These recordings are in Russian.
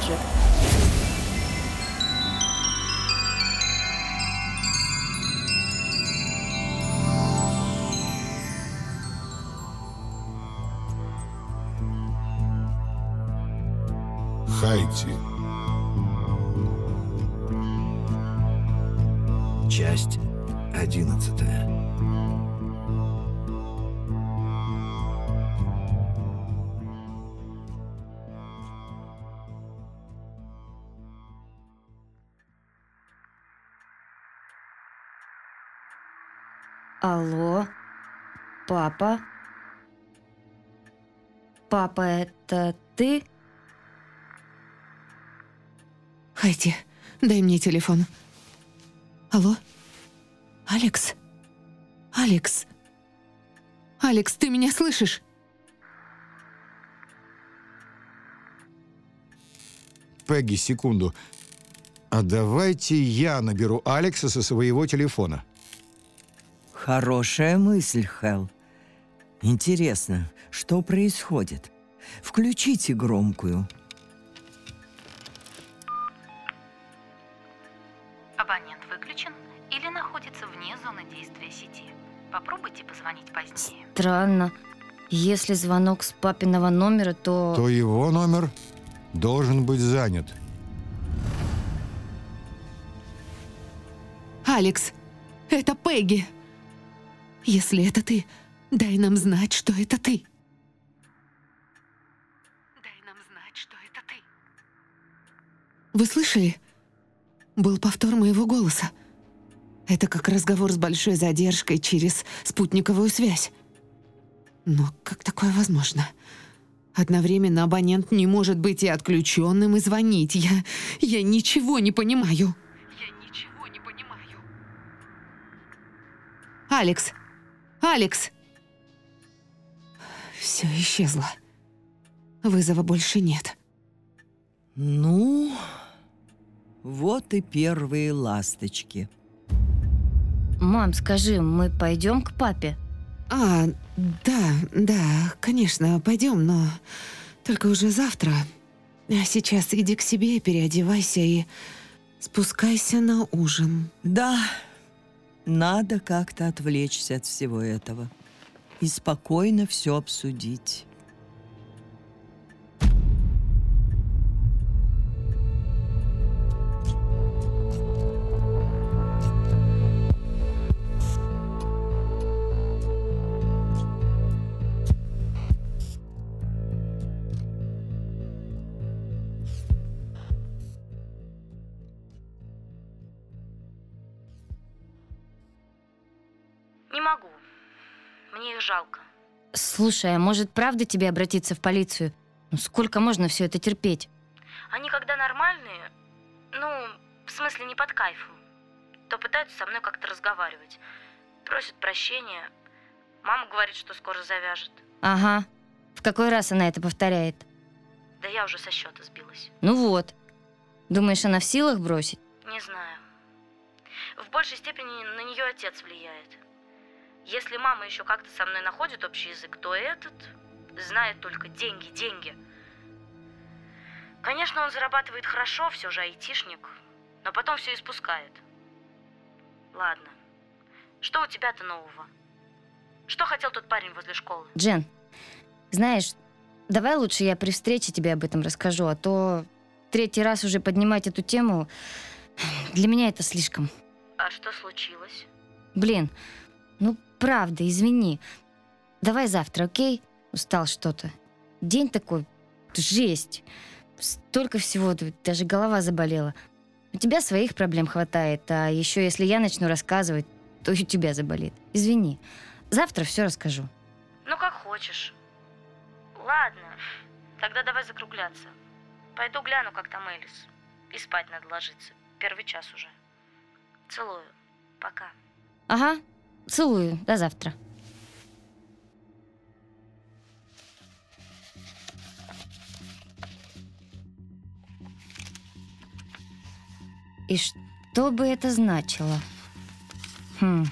值 Алло, папа? Папа, это ты? Хайти, дай мне телефон. Алло? Алекс? Алекс? Алекс, ты меня слышишь? Пегги, секунду. А давайте я наберу Алекса со своего телефона. Хорошая мысль, Хелл. Интересно, что происходит? Включите громкую. Абонент выключен или находится вне зоны действия сети. Попробуйте позвонить позднее. Странно. Если звонок с папиного номера, то... То его номер должен быть занят. Алекс, это Пегги. Если это ты, дай нам знать, что это ты. Дай нам знать, что это ты. Вы слышали? Был повтор моего голоса. Это как разговор с большой задержкой через спутниковую связь. Но как такое возможно? Одновременно абонент не может быть и отключенным, и звонить. Я, я ничего не понимаю. Я ничего не понимаю. Алекс! Алекс! Все исчезло. Вызова больше нет. Ну, вот и первые ласточки. Мам, скажи, мы пойдем к папе? А, да, да, конечно, пойдем, но только уже завтра. А сейчас иди к себе, переодевайся и спускайся на ужин. Да, надо как-то отвлечься от всего этого и спокойно все обсудить. Не могу. Мне их жалко. Слушай, а может правда тебе обратиться в полицию? Ну сколько можно все это терпеть? Они когда нормальные, ну, в смысле не под кайфом, то пытаются со мной как-то разговаривать. Просят прощения. Мама говорит, что скоро завяжет. Ага. В какой раз она это повторяет? Да я уже со счета сбилась. Ну вот. Думаешь, она в силах бросить? Не знаю. В большей степени на нее отец влияет. Если мама еще как-то со мной находит общий язык, то этот знает только деньги, деньги. Конечно, он зарабатывает хорошо, все же айтишник, но потом все испускает. Ладно. Что у тебя-то нового? Что хотел тот парень возле школы? Джен, знаешь, давай лучше я при встрече тебе об этом расскажу, а то третий раз уже поднимать эту тему для меня это слишком. А что случилось? Блин, ну правда, извини. Давай завтра, окей? Устал что-то. День такой, жесть. Столько всего, даже голова заболела. У тебя своих проблем хватает, а еще если я начну рассказывать, то и у тебя заболит. Извини. Завтра все расскажу. Ну, как хочешь. Ладно, тогда давай закругляться. Пойду гляну, как там Элис. И спать надо ложиться. Первый час уже. Целую. Пока. Ага, целую. До завтра. И что бы это значило? Хм.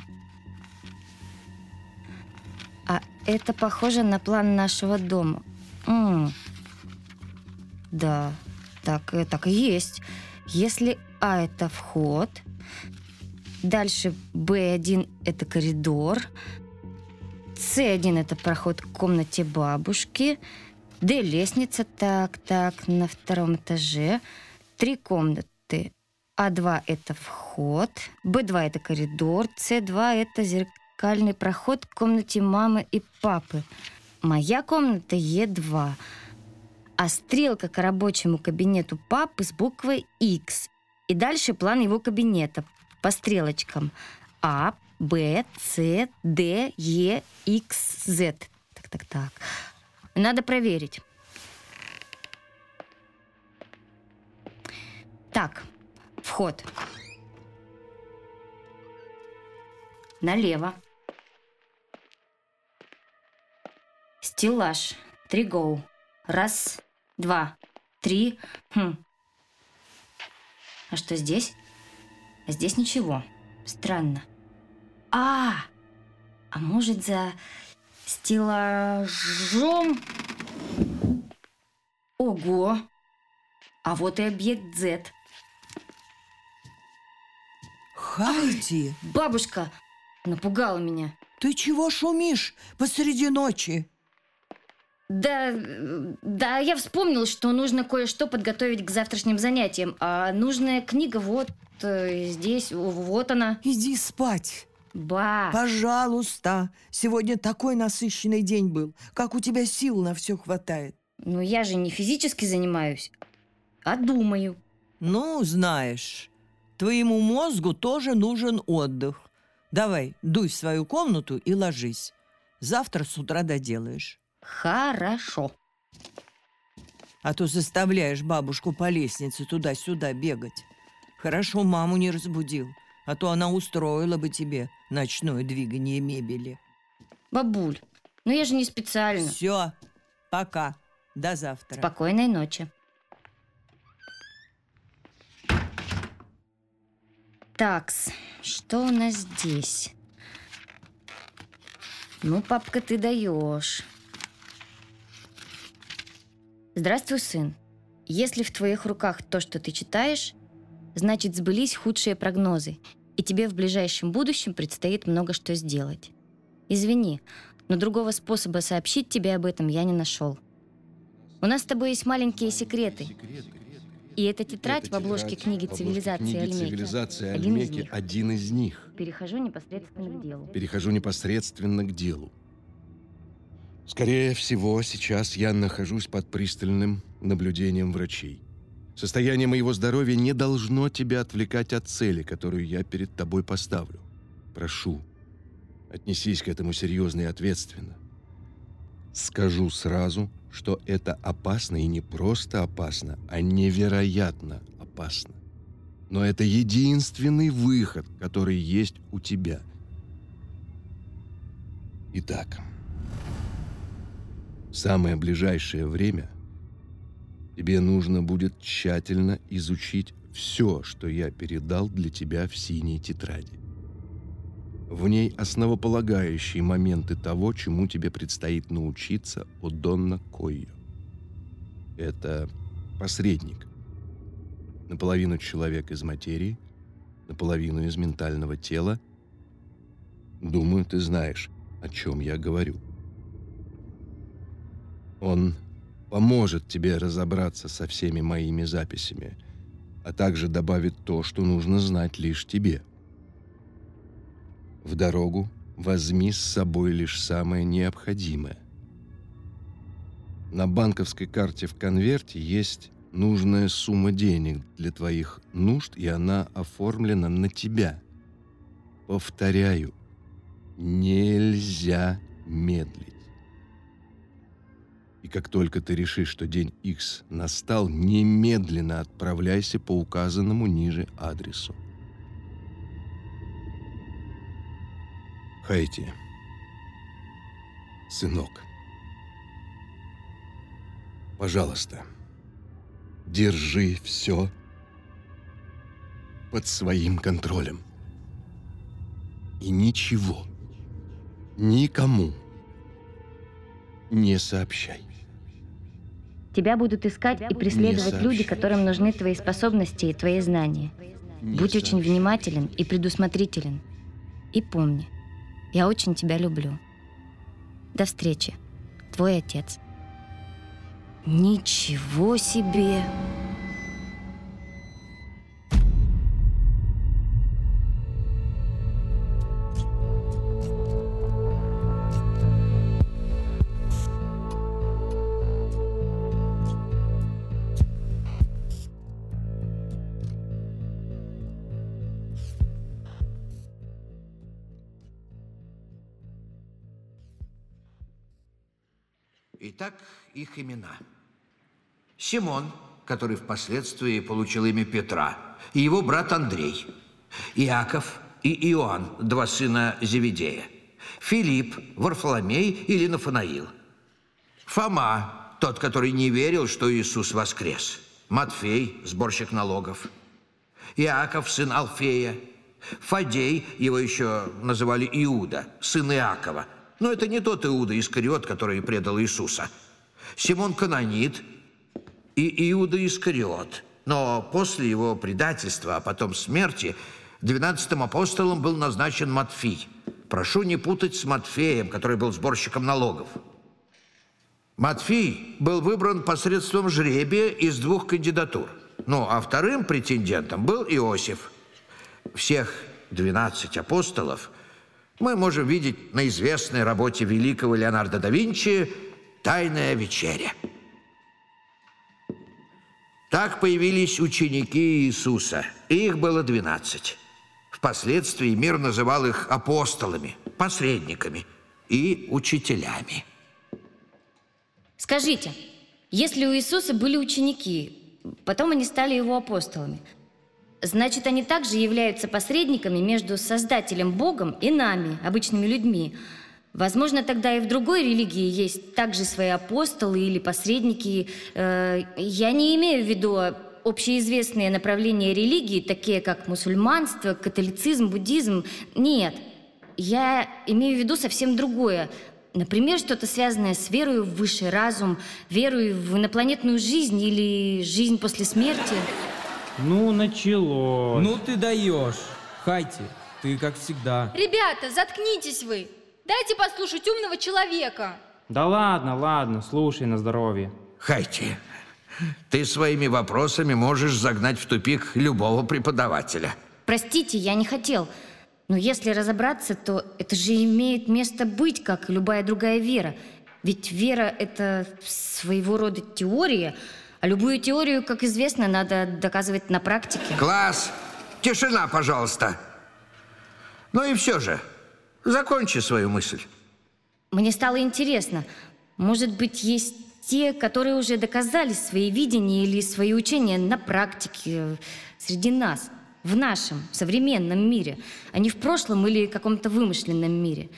А это похоже на план нашего дома. М. Да, так, э, так и есть. Если А это вход, дальше Б1 это коридор, С1 это проход к комнате бабушки, Д лестница, так, так, на втором этаже, три комнаты. А2 это вход, Б2 это коридор, С2 это зеркальный проход к комнате мамы и папы. Моя комната Е2 а стрелка к рабочему кабинету папы с буквой X. И дальше план его кабинета по стрелочкам. А, Б, С, Д, Е, X, Z. Так, так, так. Надо проверить. Так, вход. Налево. Стеллаж. Три гоу. Раз, два, три. Хм. А что здесь? Здесь ничего. Странно. А, а может за стеллажом? Ого! А вот и объект Z. Хайди, Бабушка напугала меня. ты чего шумишь посреди ночи? Да, да, я вспомнил, что нужно кое-что подготовить к завтрашним занятиям. А нужная книга вот э, здесь, вот она. Иди спать. Ба, Пожалуйста. Сегодня такой насыщенный день был. Как у тебя сил на все хватает? ну я же не физически занимаюсь, а думаю. Ну, знаешь, твоему мозгу тоже нужен отдых. Давай, дуй в свою комнату и ложись. Завтра с утра доделаешь. Хорошо. А то заставляешь бабушку по лестнице туда-сюда бегать. Хорошо маму не разбудил, а то она устроила бы тебе ночное двигание мебели. Бабуль, ну я же не специально. Все, пока, до завтра. Спокойной ночи. Такс, что у нас здесь? Ну, папка, ты даешь. Здравствуй, сын. Если в твоих руках то, что ты читаешь, значит, сбылись худшие прогнозы, и тебе в ближайшем будущем предстоит много что сделать. Извини, но другого способа сообщить тебе об этом я не нашел. У нас с тобой есть маленькие секреты. И эта тетрадь в обложке книги «Цивилизация Альмеки». «Цивилизация Один из Альмеки» них. один из них. Перехожу непосредственно к делу. Перехожу непосредственно к делу. Скорее всего, сейчас я нахожусь под пристальным наблюдением врачей. Состояние моего здоровья не должно тебя отвлекать от цели, которую я перед тобой поставлю. Прошу, отнесись к этому серьезно и ответственно. Скажу сразу, что это опасно и не просто опасно, а невероятно опасно. Но это единственный выход, который есть у тебя. Итак, самое ближайшее время тебе нужно будет тщательно изучить все, что я передал для тебя в синей тетради. В ней основополагающие моменты того, чему тебе предстоит научиться у Донна Койо. Это посредник. Наполовину человек из материи, наполовину из ментального тела. Думаю, ты знаешь, о чем я говорю. Он поможет тебе разобраться со всеми моими записями, а также добавит то, что нужно знать лишь тебе. В дорогу возьми с собой лишь самое необходимое. На банковской карте в конверте есть нужная сумма денег для твоих нужд, и она оформлена на тебя. Повторяю, нельзя медлить. И как только ты решишь, что день X настал, немедленно отправляйся по указанному ниже адресу. Хайти, сынок, пожалуйста, держи все под своим контролем. И ничего, никому не сообщай. Тебя будут искать и преследовать люди, которым нужны твои способности и твои знания. Не Будь очень внимателен и предусмотрителен. И помни, я очень тебя люблю. До встречи. Твой отец. Ничего себе! Итак, их имена. Симон, который впоследствии получил имя Петра, и его брат Андрей. Иаков и Иоанн, два сына Зеведея. Филипп, Варфоломей или Нафанаил. Фома, тот, который не верил, что Иисус воскрес. Матфей, сборщик налогов. Иаков, сын Алфея. Фадей, его еще называли Иуда, сын Иакова. Но это не тот Иуда Искариот, который предал Иисуса. Симон Канонит и Иуда Искариот. Но после его предательства, а потом смерти, двенадцатым апостолом был назначен Матфий. Прошу не путать с Матфеем, который был сборщиком налогов. Матфий был выбран посредством жребия из двух кандидатур. Ну, а вторым претендентом был Иосиф. Всех 12 апостолов мы можем видеть на известной работе великого Леонардо да Винчи «Тайная вечеря». Так появились ученики Иисуса, их было 12. Впоследствии мир называл их апостолами, посредниками и учителями. Скажите, если у Иисуса были ученики, потом они стали его апостолами, значит, они также являются посредниками между Создателем Богом и нами, обычными людьми. Возможно, тогда и в другой религии есть также свои апостолы или посредники. Э, Я не имею в виду общеизвестные направления религии, такие как мусульманство, католицизм, буддизм. Нет, я имею в виду совсем другое. Например, что-то связанное с верой в высший разум, верой в инопланетную жизнь или жизнь после смерти. Ну, началось. Ну ты даешь. Хайти, ты как всегда. Ребята, заткнитесь вы! Дайте послушать умного человека! Да ладно, ладно, слушай на здоровье. Хайти, ты своими вопросами можешь загнать в тупик любого преподавателя. Простите, я не хотел. Но если разобраться, то это же имеет место быть, как и любая другая вера. Ведь вера — это своего рода теория, а любую теорию, как известно, надо доказывать на практике. Класс! Тишина, пожалуйста. Ну и все же, закончи свою мысль. Мне стало интересно, может быть, есть те, которые уже доказали свои видения или свои учения на практике э, среди нас, в нашем современном мире, а не в прошлом или каком-то вымышленном мире.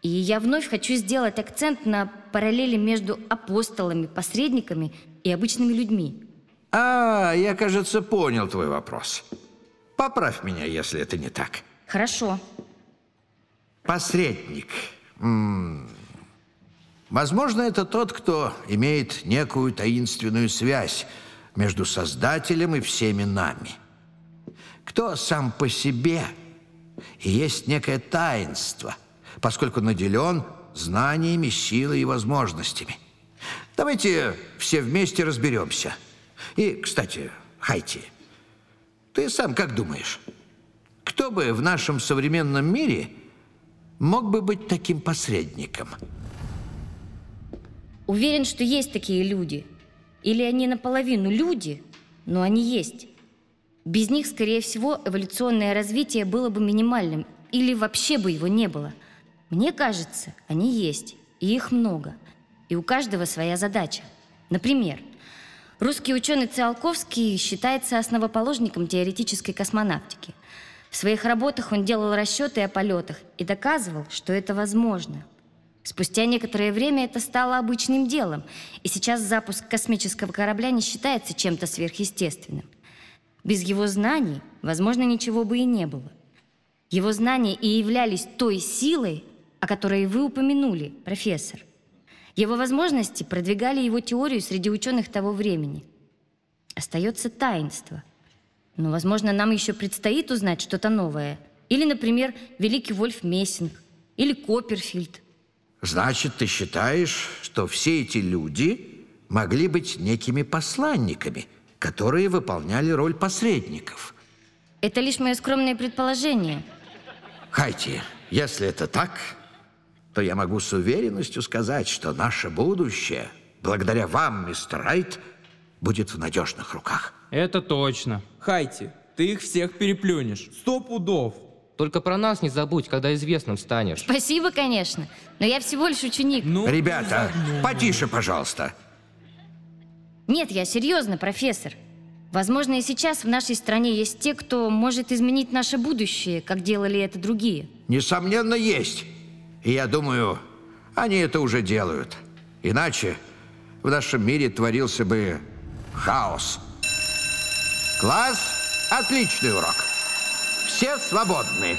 И я вновь хочу сделать акцент на параллели между апостолами, посредниками и обычными людьми. А, я, кажется, понял твой вопрос. Поправь меня, если это не так. Хорошо. Посредник. М, Возможно, это тот, кто имеет некую таинственную связь между Создателем и всеми нами. Кто сам по себе и есть некое таинство, поскольку наделен знаниями, силой и возможностями. Давайте все вместе разберемся. И, кстати, Хайти, ты сам как думаешь, кто бы в нашем современном мире мог бы быть таким посредником? Уверен, что есть такие люди. Или они наполовину люди, но они есть. Без них, скорее всего, эволюционное развитие было бы минимальным, или вообще бы его не было. Мне кажется, они есть, и их много. И у каждого своя задача. Например, русский ученый Циолковский считается основоположником теоретической космонавтики. В своих работах он делал расчеты о полетах и доказывал, что это возможно. Спустя некоторое время это стало обычным делом, и сейчас запуск космического корабля не считается чем-то сверхъестественным. Без его знаний, возможно, ничего бы и не было. Его знания и являлись той силой, о которой вы упомянули, профессор. Его возможности продвигали его теорию среди ученых того времени. Остается таинство. Но, возможно, нам еще предстоит узнать что-то новое. Или, например, великий Вольф Мессинг. Или Копперфильд. Значит, ты считаешь, что все эти люди могли быть некими посланниками, которые выполняли роль посредников? Это лишь мое скромное предположение. Хайти, если это так, то я могу с уверенностью сказать, что наше будущее, благодаря вам, мистер Райт, будет в надежных руках. Это точно. Хайти, ты их всех переплюнешь. Сто пудов. Только про нас не забудь, когда известным станешь. Спасибо, конечно, но я всего лишь ученик. Ну, Ребята, потише, пожалуйста. Нет, я серьезно, профессор. Возможно, и сейчас в нашей стране есть те, кто может изменить наше будущее, как делали это другие. Несомненно, есть. И я думаю, они это уже делают. Иначе в нашем мире творился бы хаос. Класс, отличный урок. Все свободны.